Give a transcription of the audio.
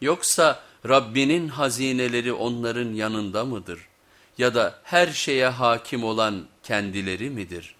Yoksa Rabbinin hazineleri onların yanında mıdır? Ya da her şeye hakim olan kendileri midir?''